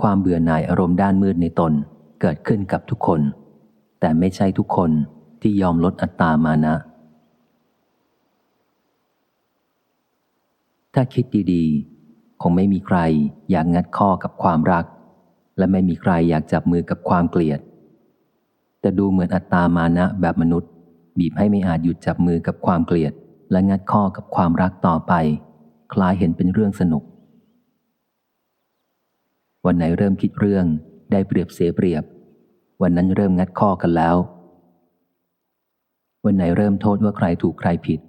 ความเบื่อหน่ายอารมณ์ด้านมืดในตนเกิดขึ้นกับทุกคน แต่ไม่ใช่ทุกคนที่ยอมลดอัตตามานะ ถ้าคิดดีๆ คงไม่มีใครอยากงัดข้อกับความรัก และไม่มีใครอยากจับมือกับความเกลียด แต่ดูเหมือนอัตตามานะแบบมนุษย์ บีบให้ไม่อาจหยุดจับมือกับความเกลียด และงัดข้อกับความรักต่อไป คล้ายเห็นเป็นเรื่องสนุก วันไหนเริ่มคิดเรื่อง ได้เปรียบเสียเปรียบ วันนั้นเริ่มงัดข้อกันแล้ว วันไหนเริ่มโทษว่าใครถูกใครผิด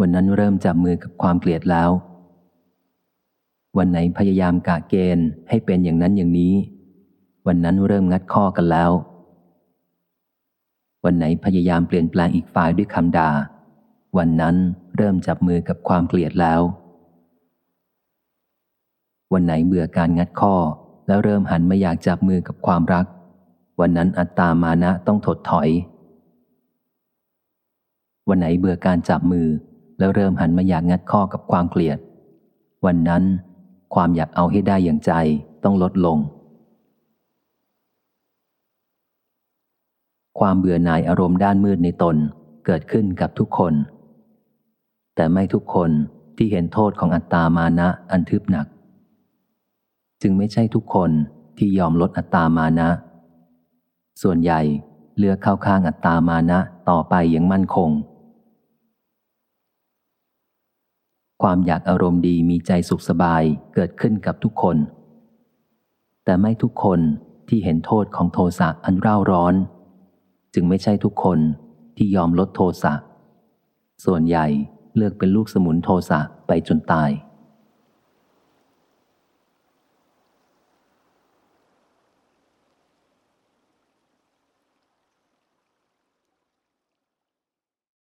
วันนั้นเริ่มจับมือกับความเกลียดแล้ว วันไหนพยายามกะเกณฑ์ให้เป็นอย่างนั้นอย่างนี้ วันนั้นเริ่มงัดข้อกันแล้ว วันไหนพยายามเปลี่ยนแปลงอีกฝ่ายด้วยคำด่า วันนั้นเริ่มจับมือกับความเกลียดแล้ววันไหนเบื่อการงัดข้อ แล้วเริ่มหันมาอยากจับมือกับความรัก วันนั้นอัตตามานะต้องถดถอย วันไหนเบื่อการจับมือ แล้วเริ่มหันมาอยากงัดข้อกับความเกลียด วันนั้นความอยากเอาให้ได้อย่างใจต้องลดลง ความเบื่อหน่ายอารมณ์ด้านมืดในตนเกิดขึ้นกับทุกคน แต่ไม่ทุกคนที่เห็นโทษของอัตตามานะอันทึบหนัก จึงไม่ใช่ทุกคนที่ยอมลดอัตตามานะ ส่วนใหญ่เลือกเข้าข้างอัตตามานะต่อไปอย่างมั่นคง ความอยากอารมณ์ดีมีใจสุขสบายเกิดขึ้นกับทุกคน แต่ไม่ทุกคนที่เห็นโทษของโทสะอันเร่าร้อน จึงไม่ใช่ทุกคนที่ยอมลดโทสะ ส่วนใหญ่เลือกเป็นลูกสมุนโทสะไปจนตาย